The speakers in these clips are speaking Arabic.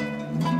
بسم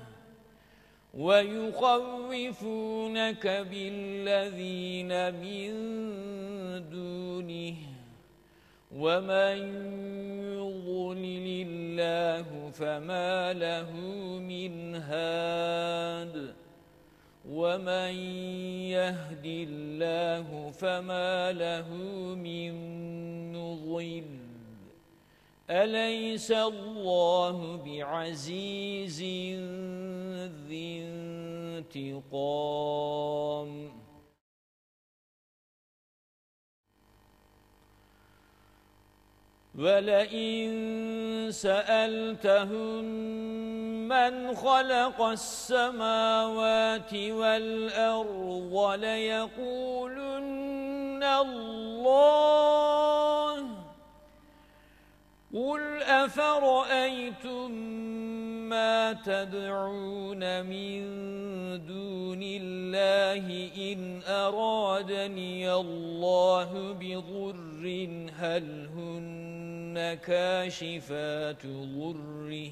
ويخوفونك بالذين من دونه. ومن يضلل الله فما له من هاد. ومن يهد الله فما له من نضل أليس الله بعزيز ذي انتقام؟ ولئن سألتهم من خلق السماوات والأرض ليقولن الله قُلْ أَفَرَأَيْتُمْ مَا تَدْعُونَ مِن دُونِ اللَّهِ إِنْ أَرَادَنِيَ اللَّهُ بِضُرٍّ هَلْ هُنَّ كَاشِفَاتُ ضُرِّهِ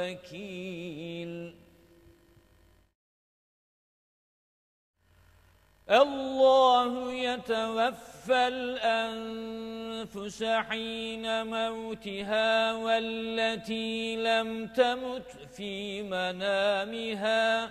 وكيل. الله يتوفى الأنفس حين موتها والتي لم تمت في منامها.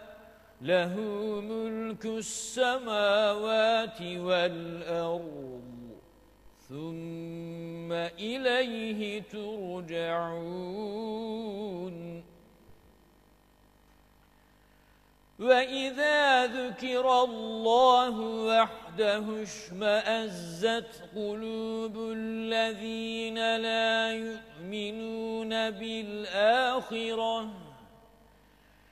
له ملك السماوات والأرض. ثم إليه ترجعون. وَإِذَا ذُكِرَ اللَّهُ وَحْدَهُ اشْمَأَزَّتْ قُلُوبُ الَّذِينَ لَا يُؤْمِنُونَ بِالْآخِرَةِ.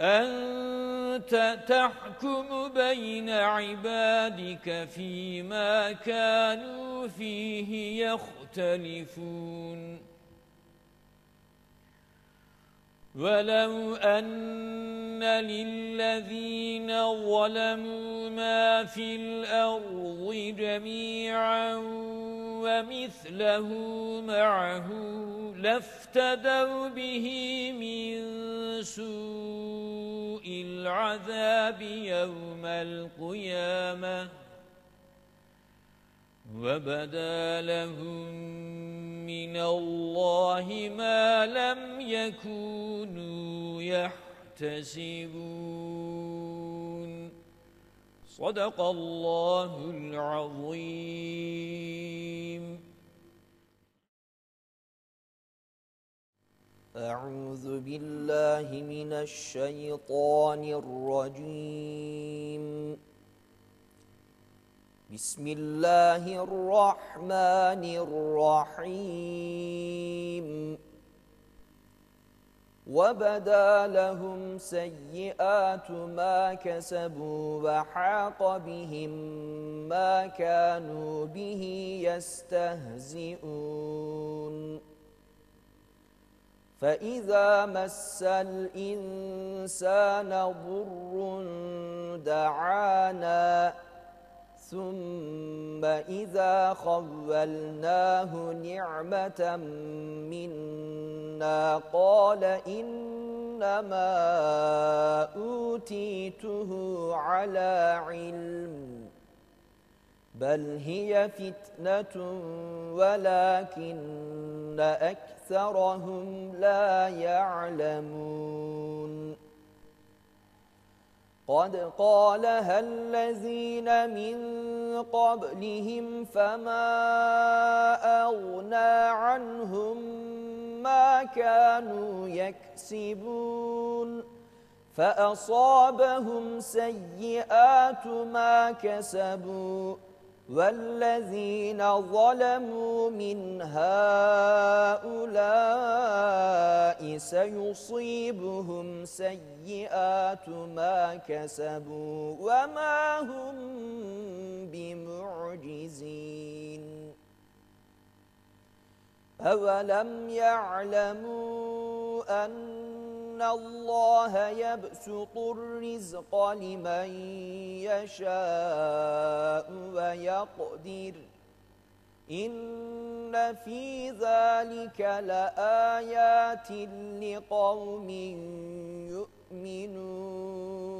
أنت تحكم بين عبادك فيما كانوا فيه يختلفون. وَلَوْ أَنَّ لِلَّذِينَ ظَلَمُوا مَا فِي الْأَرْضِ جَمِيعًا وَمِثْلَهُ مَعَهُ لَافْتَدَوْا بِهِ مِنْ سُوءِ الْعَذَابِ يَوْمَ الْقِيَامَةِ وَبَدَا لَهُمْ من الله ما لم يكونوا يحتسبون. صدق الله العظيم. أعوذ بالله من الشيطان الرجيم. بسم الله الرحمن الرحيم. وبدا لهم سيئات ما كسبوا وحاق بهم ما كانوا به يستهزئون. فإذا مس الإنسان ضر دعانا ثم إذا خولناه نعمة منا قال إنما أوتيته على علم بل هي فتنة ولكن أكثرهم لا يعلمون قد قالها الذين من قبلهم فما أغنى عنهم ما كانوا يكسبون فأصابهم سيئات ما كسبوا والذين ظلموا من هؤلاء سيصيبهم سيئات ما كسبوا وما هم بمعجزين. أولم يعلموا أن إِنَّ اللَّهَ يَبْسُطُ الرِّزْقَ لِمَن يَشَاءُ وَيَقْدِرُ إن في ذلك لآيات لقوم يؤمنون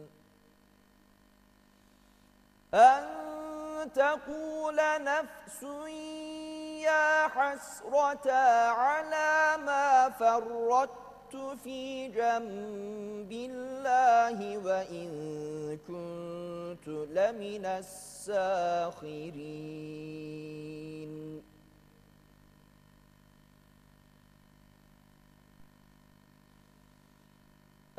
أن تقول نفس يا حسرة على ما فرطت في جنب الله وإن كنت لمن الساخرين.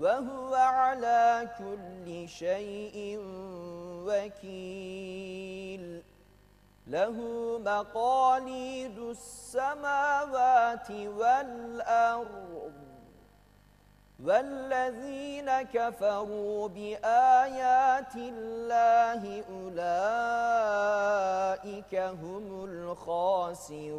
وهو على كل شيء وكيل. له مقاليد السماوات والأرض والذين كفروا بآيات الله أولئك هم الخاسرون.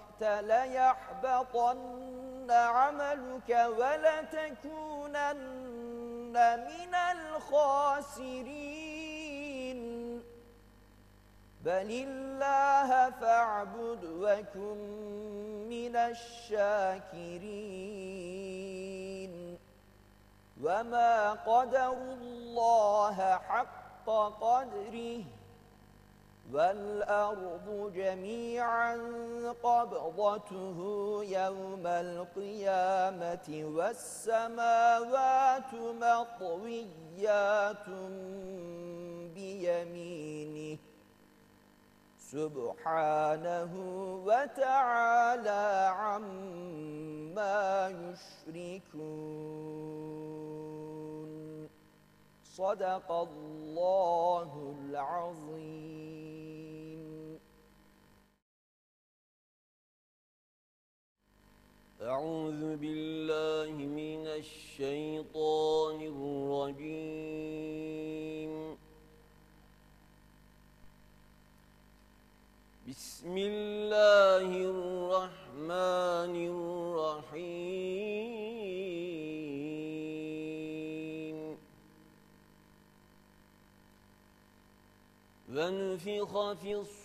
ليحبطن عملك ولتكونن من الخاسرين. بل الله فاعبد وكن من الشاكرين. وما قدروا الله حق قدره والأرض جميعا قبضته يوم القيامة والسماوات مطويات بيمينه سبحانه وتعالى عما ما يشركون. صدق الله العظيم. أعوذ بالله من الشيطان الرجيم. بسم الله الرحمن الرحيم. ونفخ في الصور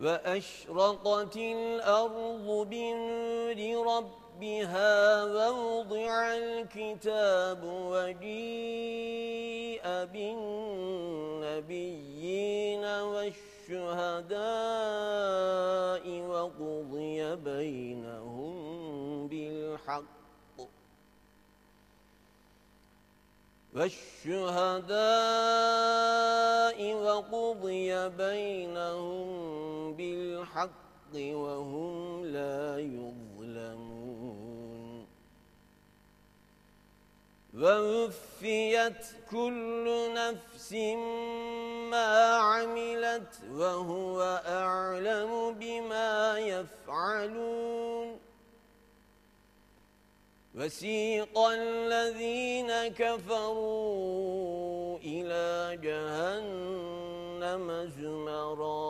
وأشرقت الأرض بنور ربها ووضع الكتاب وجيء بالنبيين والشهداء وقضي بينهم بالحق. والشهداء وقضي بينهم بالحق وهم لا يظلمون. ووفيت كل نفس ما عملت وهو أعلم بما يفعلون. وسيق الذين كفروا إلى جهنم زمرا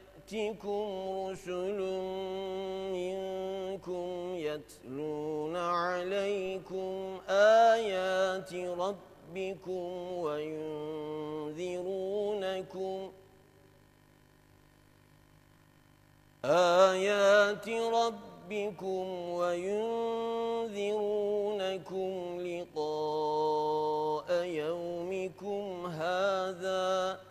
رسل منكم يتلون عليكم آيات ربكم وينذرونكم آيات ربكم وينذرونكم لقاء يومكم هذا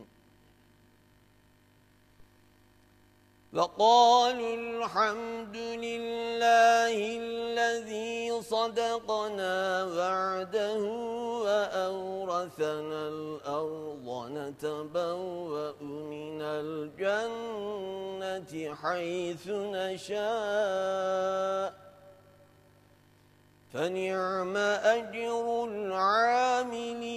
وقالوا الحمد لله الذي صدقنا وعده وأورثنا الأرض نتبوأ من الجنة حيث نشاء. فنعم أجر العاملين.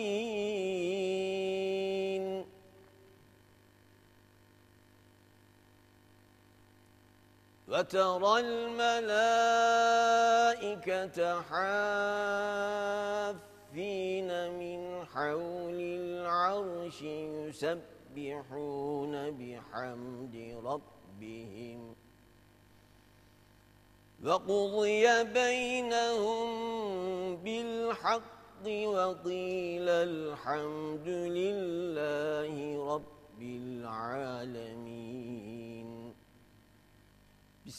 وترى الملائكة حافين من حول العرش يسبحون يسبحون بحمد ربهم. وقضي بينهم بالحق وقيل الحمد لله رب العالمين.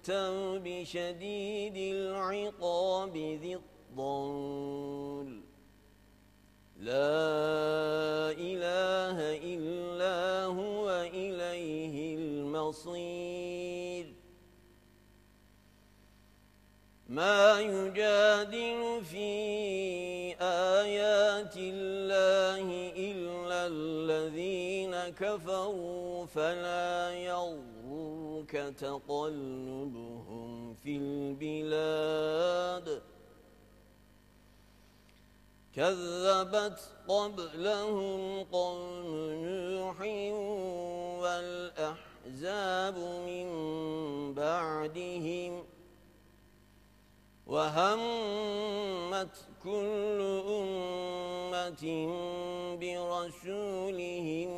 التوب شديد العقاب ذي الطول لا إله إلا هو إليه المصير. ما يجادل في آيات الله إلا الذين كفروا فلا يغرك تقلبهم في البلاد. كذبت قبلهم قوم نوح والأحزاب من بعدهم وهمت كل أمة برسولهم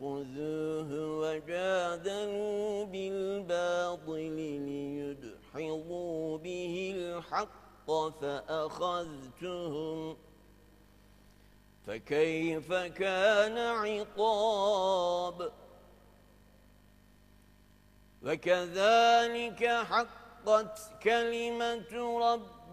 ليأخذوه وجادلوا بالباطل ليدحضوا به الحق فأخذتهم فكيف كان عقاب وكذلك حق حقت كلمة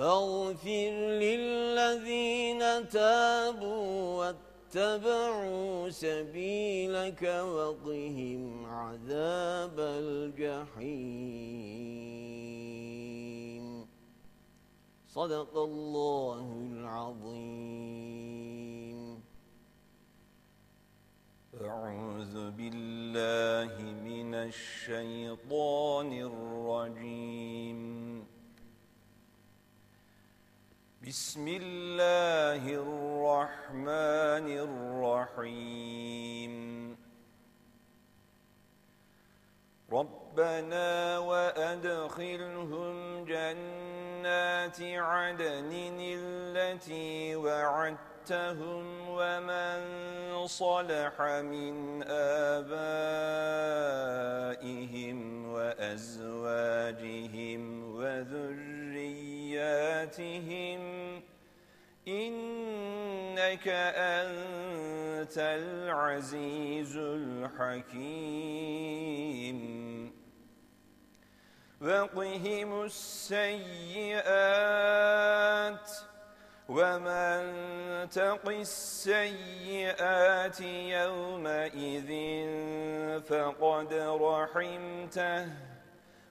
فاغفر للذين تابوا واتبعوا سبيلك وقهم عذاب الجحيم. صدق الله العظيم. أعوذ بالله من الشيطان الرجيم. بسم الله الرحمن الرحيم. ربنا وأدخلهم جنات عدن التي وعدتهم ومن صلح من آبائهم وأزواجهم وذريتهم ذرياتهم إنك أنت العزيز الحكيم. وقهم السيئات ومن تق السيئات يومئذ فقد رحمته.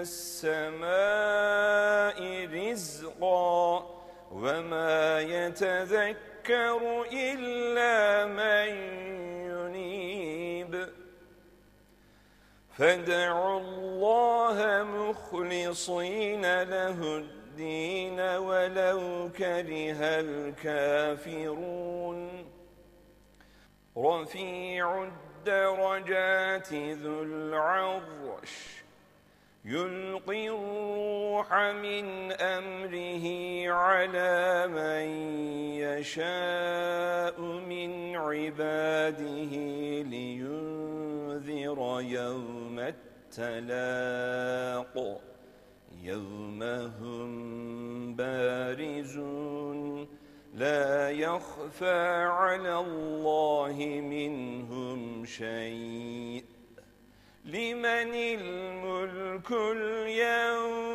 السماء رزقا وما يتذكر إلا من ينيب. فادعوا الله مخلصين له الدين ولو كره الكافرون. رفيع الدرجات ذو العرش يلقي الروح من أمره على من يشاء من عباده لينذر يوم التلاق. يوم هم بارزون. لا يخفى على الله منهم شيء. لمن الملك اليوم؟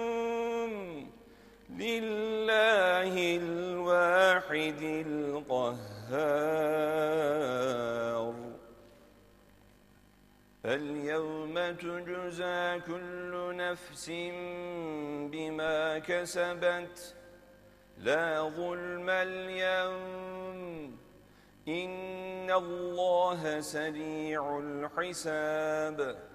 لله الواحد القهار. اليوم تجزى كل نفس بما كسبت. لا ظلم اليوم. إن الله سريع الحساب.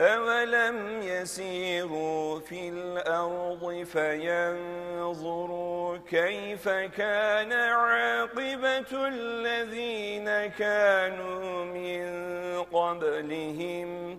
أولم يسيروا في الأرض فينظروا كيف كان عاقبة الذين كانوا من قبلهم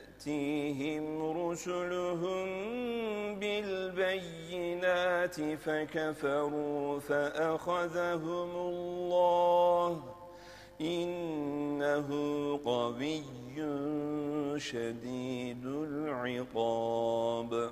تأتيهم رسلهم بالبينات فكفروا فأخذهم الله إنه قوي شديد العقاب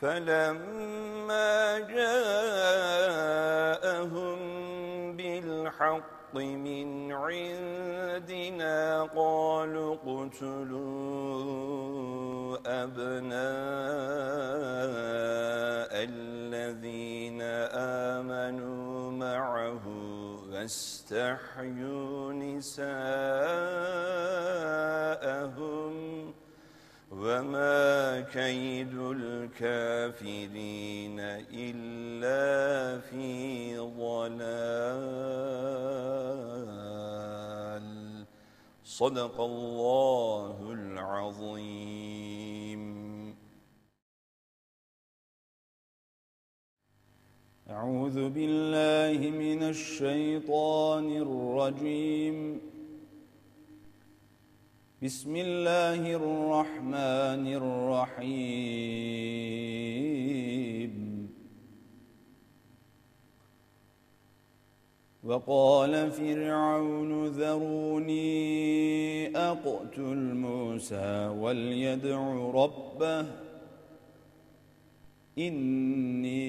فلما جاءهم بالحق من عندنا قالوا اقتلوا أبناء الذين آمنوا معه واستحيوا نساءهم وما كيد الكافرين إلا في ضلال. صدق الله العظيم. أعوذ بالله من الشيطان الرجيم. بسم الله الرحمن الرحيم. وقال فرعون ذروني أقتل موسى وليدع ربه. إني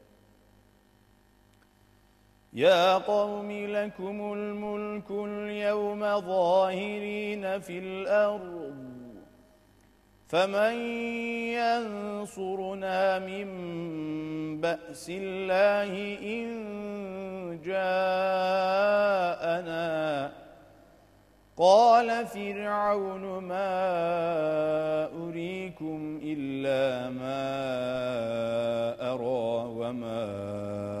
يا قوم لكم الملك اليوم ظاهرين في الأرض. فمن ينصرنا من بأس الله إن جاءنا؟ قال فرعون ما أريكم إلا ما أرى وما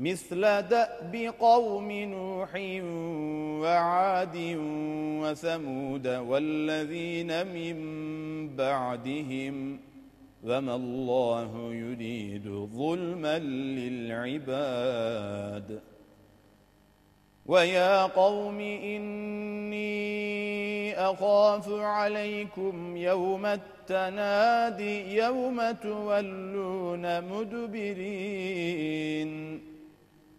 مثل دأب قوم نوح وعاد وثمود والذين من بعدهم وما الله يريد ظلما للعباد. ويا قوم إني أخاف عليكم يوم التنادي يوم تولون مدبرين.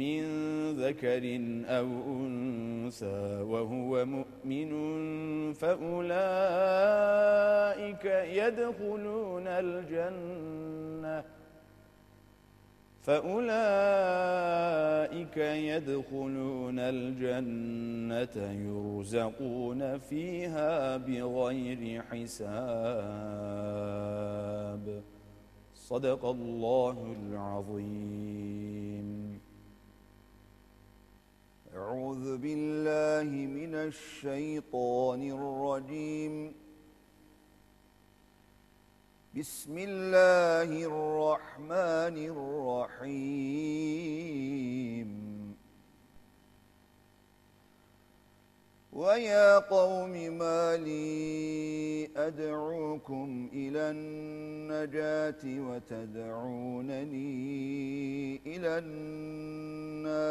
من ذكر أو أنثى وهو مؤمن فأولئك يدخلون الجنة. فأولئك يدخلون الجنة يرزقون فيها بغير حساب. صدق الله العظيم. أعوذ بالله من الشيطان الرجيم. بسم الله الرحمن الرحيم. ويا قوم ما لي أدعوكم إلى النجاة وتدعونني إلى النار.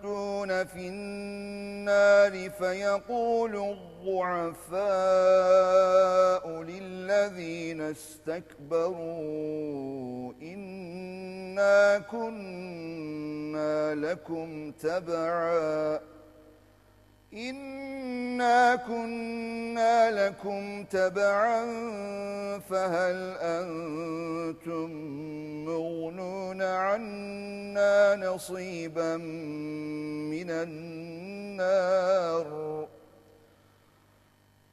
يتحاجون في النار فيقول الضعفاء للذين استكبروا إنا كنا لكم تبعاً إنا كنا لكم تبعا فهل أنتم مغنون عنا نصيبا من النار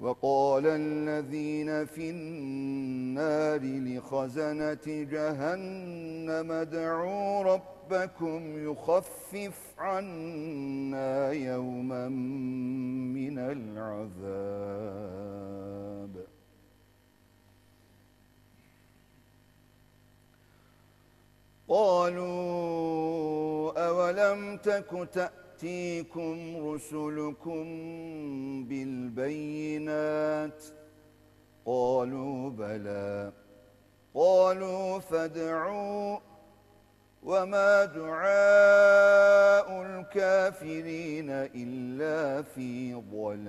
وقال الذين في النار لخزنة جهنم ادعوا ربكم يخفف عنا يوما من العذاب. قالوا أولم تك تأتيكم رسلكم بالبينات. قالوا بلى. قالوا فادعوا. وما دعاء الكافرين إلا في ضلال.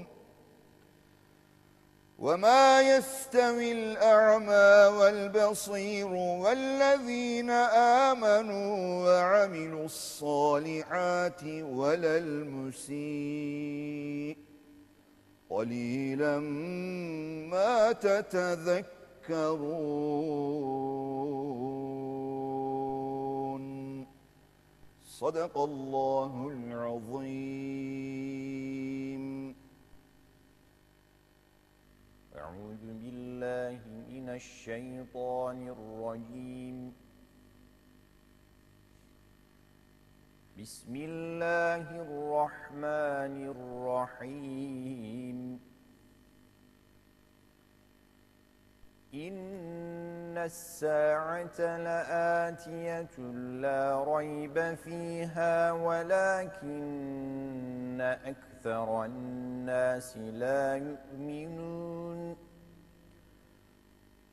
وما يستوي الأعمى والبصير والذين آمنوا وعملوا الصالحات ولا المسيء قليلا ما تتذكرون صدق الله العظيم أعوذ بالله من الشيطان الرجيم. بسم الله الرحمن الرحيم. إن الساعة لآتية لا ريب فيها ولكن أكثر الناس لا يؤمنون.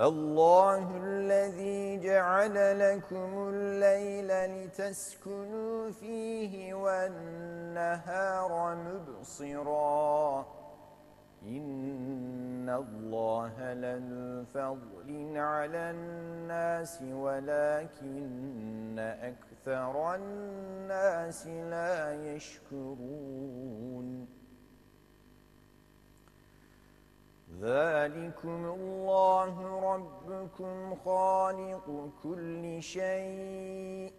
الله الذي جعل لكم الليل لتسكنوا فيه والنهار مبصراً. إن الله لذو فضل على الناس ولكن أكثر الناس لا يشكرون. ذلكم الله ربكم خالق كل شيء.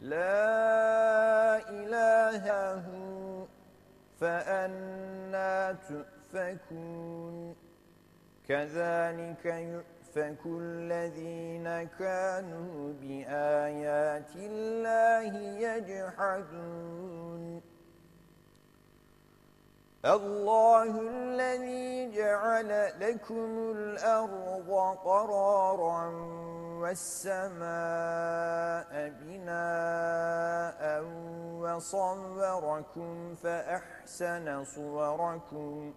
لا إله هو فأنا تؤفكون. كذلك يؤفك الذين كانوا بآيات الله يجحدون. الله الذي جعل لكم الأرض قرارا والسماء بناء وصوركم فأحسن صوركم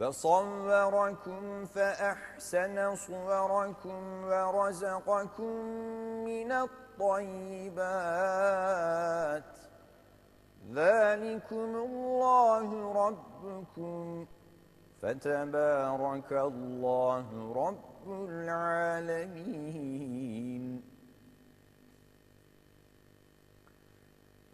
وصوركم فأحسن صوركم ورزقكم من الطيبات ذلكم الله ربكم. فتبارك الله رب العالمين.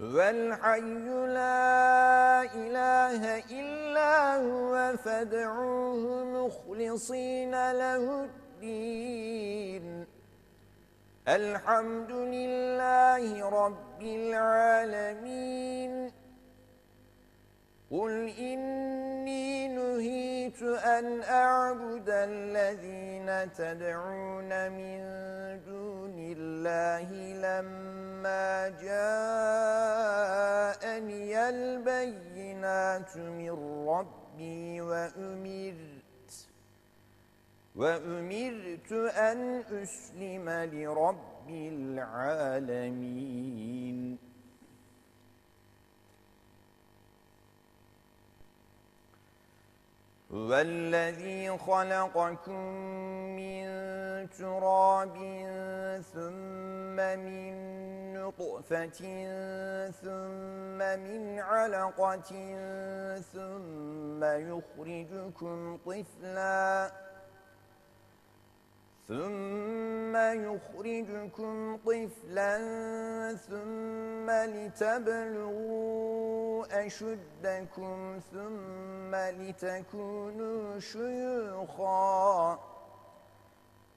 والحي لا إله إلا هو فادعوه مخلصين له الدين. الحمد لله رب العالمين. قل إني نهيت أن أعبد الذين تدعون من دون الله لما جاءني البينات من ربي وأمرت وأمرت أن أسلم لرب العالمين. والذي خلقكم من تراب ثم من نطفة ثم من علقة ثم يخرجكم طفلاً ثم يخرجكم طفلا ثم لتبلغوا أشدكم ثم لتكونوا شيوخا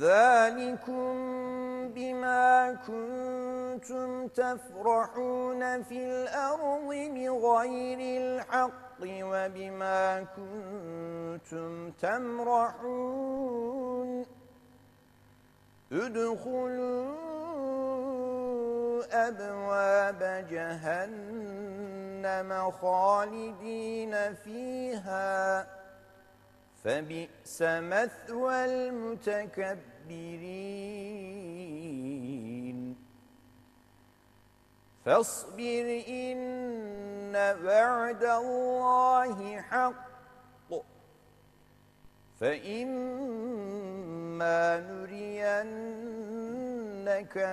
ذلكم بما كنتم تفرحون في الأرض بغير الحق وبما كنتم تمرحون ادخلوا أبواب جهنم خالدين فيها فبئس مثوى المتكبرين. فاصبر إن وعد الله حق. فإما نرينك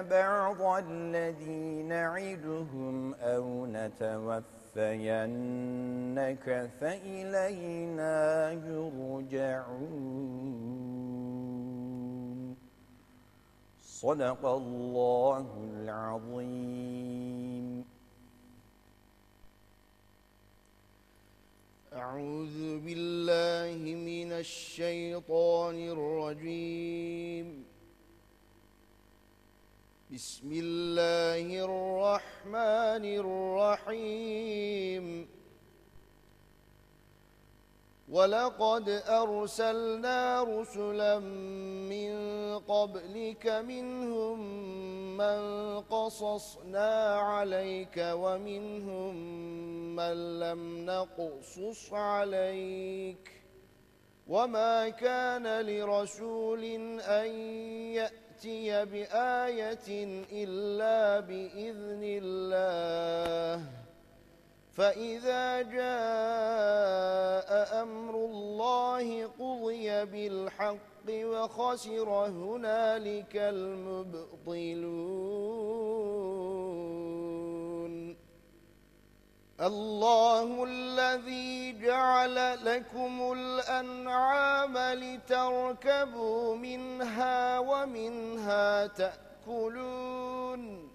بعض الذي نعدهم أو نتوفى نتوفينك فإلينا يرجعون. صدق الله العظيم. أعوذ بالله من الشيطان الرجيم. بسم الله الرحمن الرحيم. ولقد أرسلنا رسلا من قبلك منهم من قصصنا عليك ومنهم من لم نقصص عليك. وما كان لرسول أن يأتي يأتي بآية إلا بإذن الله. فإذا جاء أمر الله قضي بالحق وخسر هنالك المبطلون. الله الذي جعل لكم الأنعام لتركبوا منها ومنها تأكلون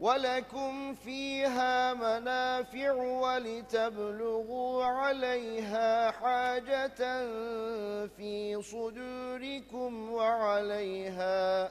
ولكم فيها منافع ولتبلغوا عليها حاجة في صدوركم وعليها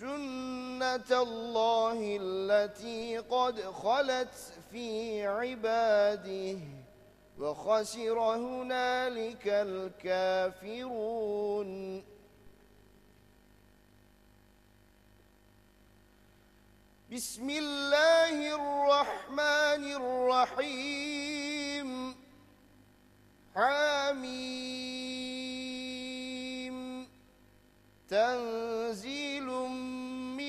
سنة الله التي قد خلت في عباده وخسر هنالك الكافرون بسم الله الرحمن الرحيم حميم تنزيل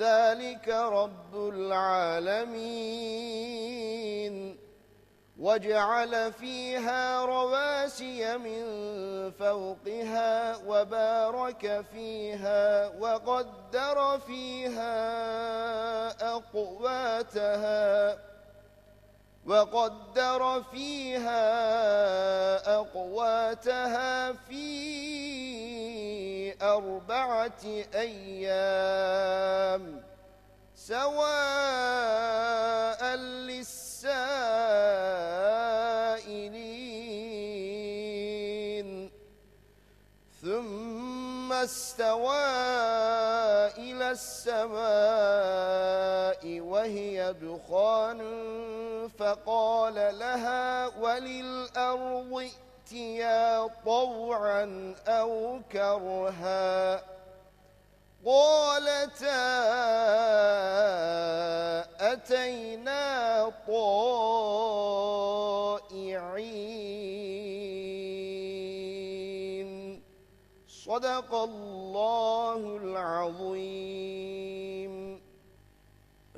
ذلك رب العالمين. وجعل فيها رواسي من فوقها وبارك فيها وقدر فيها أقواتها وقدر فيها أقواتها في أربعة أيام سواء للسائلين. ثم استوى إلى السماء وهي دخان فقال لها وللأرض طوعا أو كرها قالتا أتينا طائعين. صدق الله العظيم.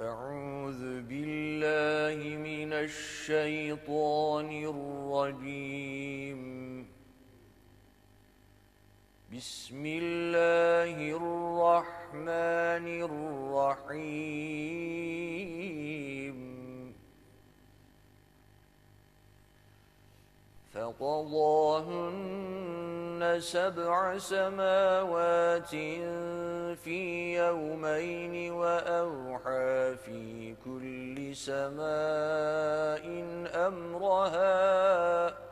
أعوذ بالله من الشيطان الرجيم. بسم الله الرحمن الرحيم. فقضاهن سبع سماوات في يومين وأوحى في كل سماء أمرها.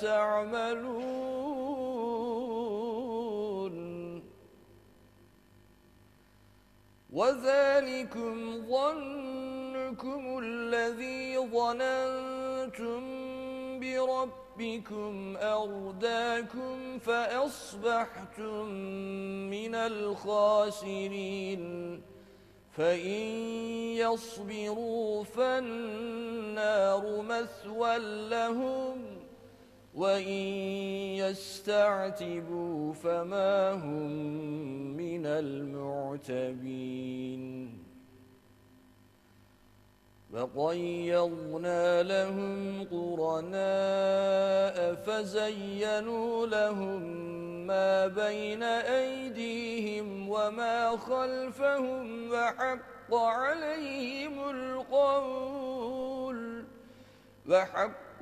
تعملون وذلكم ظنكم الذي ظننتم بربكم أرداكم فأصبحتم من الخاسرين فإن يصبروا فالنار مثوى لهم وإن يستعتبوا فما هم من المعتبين وقيضنا لهم قرناء فزينوا لهم ما بين أيديهم وما خلفهم وحق عليهم القول وحق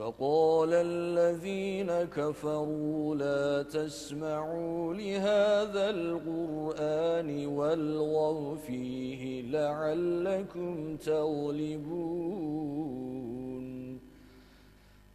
وقال الذين كفروا لا تسمعوا لهذا القرآن والغوا فيه لعلكم تغلبون.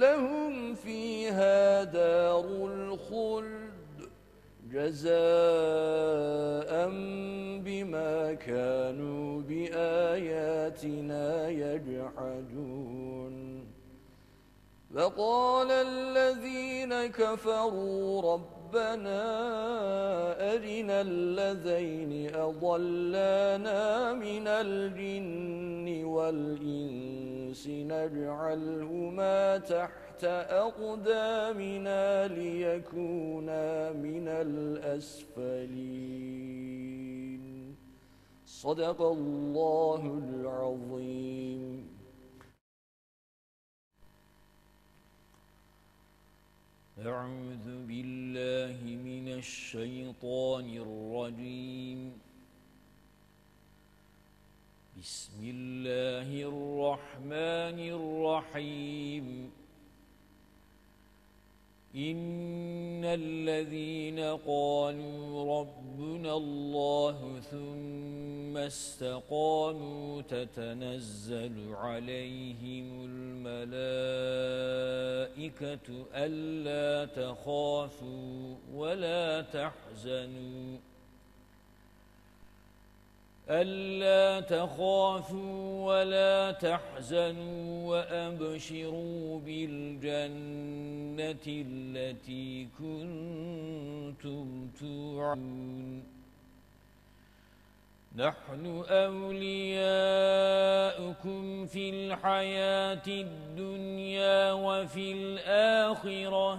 لهم فيها دار الخلد جزاء بما كانوا بآياتنا يجحدون. فقال الذين كفروا ربنا أرنا الذين أضلانا من الجن والإنس نجعلهما تحت أقدامنا ليكونا من الأسفلين. صدق الله العظيم. أعوذ بالله من الشيطان الرجيم. بسم الله الرحمن الرحيم. إن الذين قالوا ربنا الله ثم استقاموا تتنزل عليهم الملائكة ألا تخافوا ولا تحزنوا. ألا تخافوا ولا تحزنوا وأبشروا بالجنة التي كنتم توعدون. نحن أولياؤكم في الحياة الدنيا وفي الآخرة.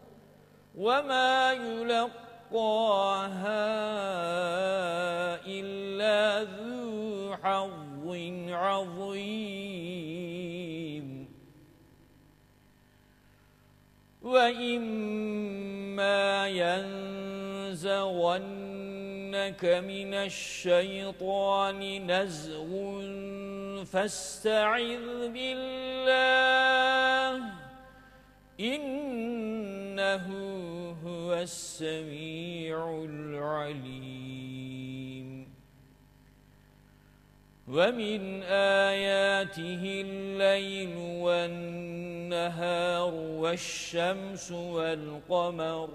وما يلقاها إلا ذو حظ عظيم وإما ينزغنك من الشيطان نزغ فاستعذ بالله إنه هو السميع العليم. ومن آياته الليل والنهار والشمس والقمر.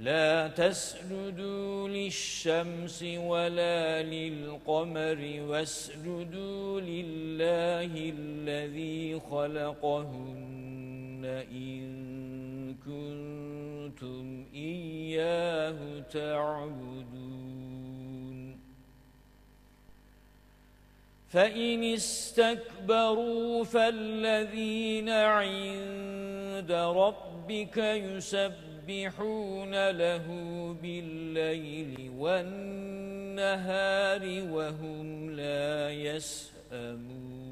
لا تسجدوا للشمس ولا للقمر واسجدوا لله الذي خلقهن. إن كنتم إياه تعبدون فإن استكبروا فالذين عند ربك يسبحون له بالليل والنهار وهم لا يسأمون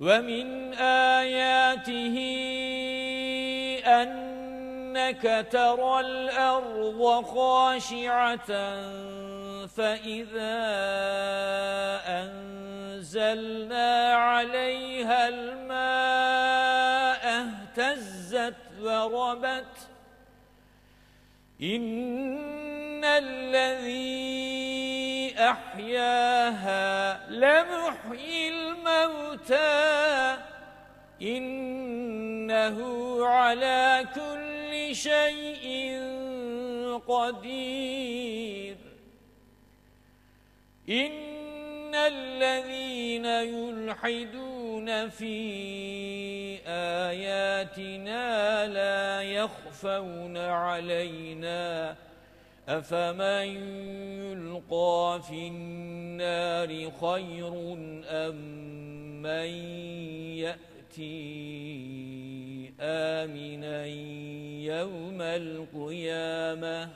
ومن آياته أنك ترى الأرض خاشعة فإذا أنزلنا عليها الماء اهتزت وربت إن الذي أحياها لمحيي الموتى. إنه على كل شيء قدير. إن الذين يلحدون في آياتنا لا يخفون علينا أفمن يلقى في النار خير أم من يأتي آمنا يوم القيامة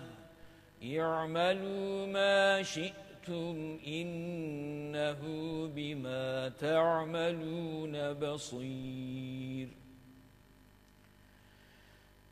اعملوا ما شئتم إِنَّهُ بِمَا تَعْمَلُونَ بَصِيرٌ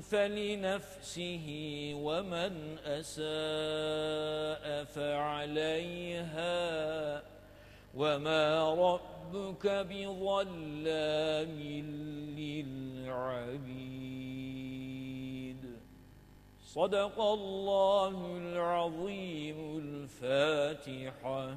فلنفسه ومن أساء فعليها وما ربك بظلام للعبيد. صدق الله العظيم الفاتحة.